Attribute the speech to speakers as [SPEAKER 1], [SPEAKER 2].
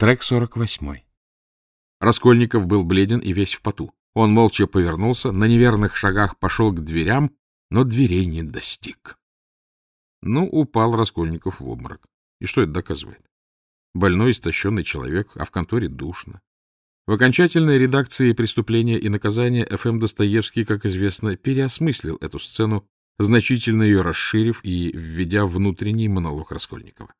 [SPEAKER 1] Трек 48. Раскольников был бледен и весь в поту. Он молча повернулся, на неверных шагах пошел к дверям, но дверей не достиг. Ну, упал Раскольников в обморок. И что это доказывает? Больной, истощенный человек, а в конторе душно. В окончательной редакции «Преступления и наказания» Ф.М. Достоевский, как известно, переосмыслил эту сцену, значительно ее расширив и введя внутренний монолог Раскольникова.